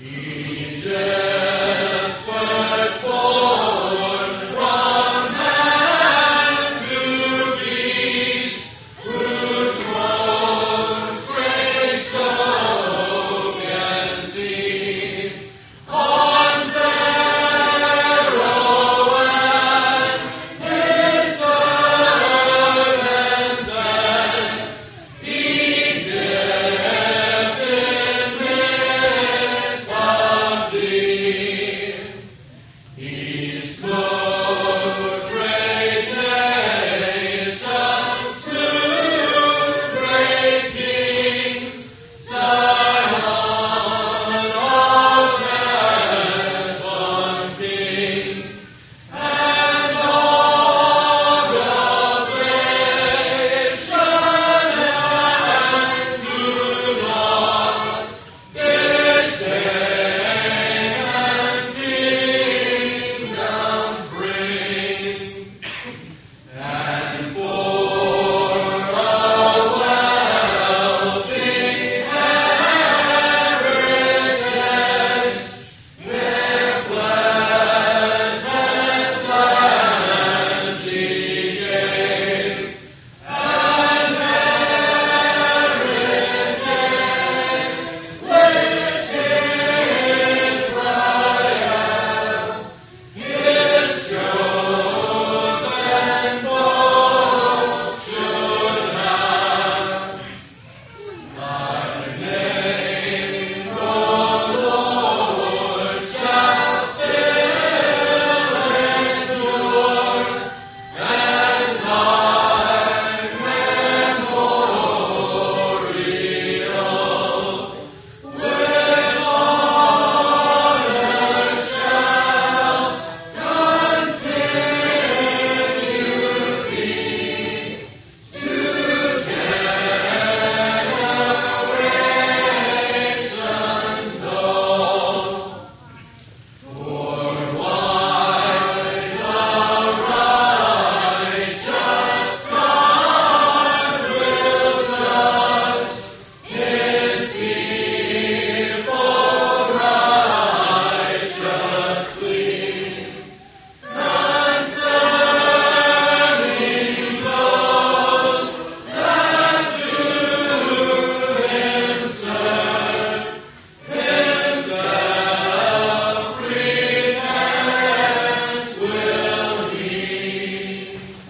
He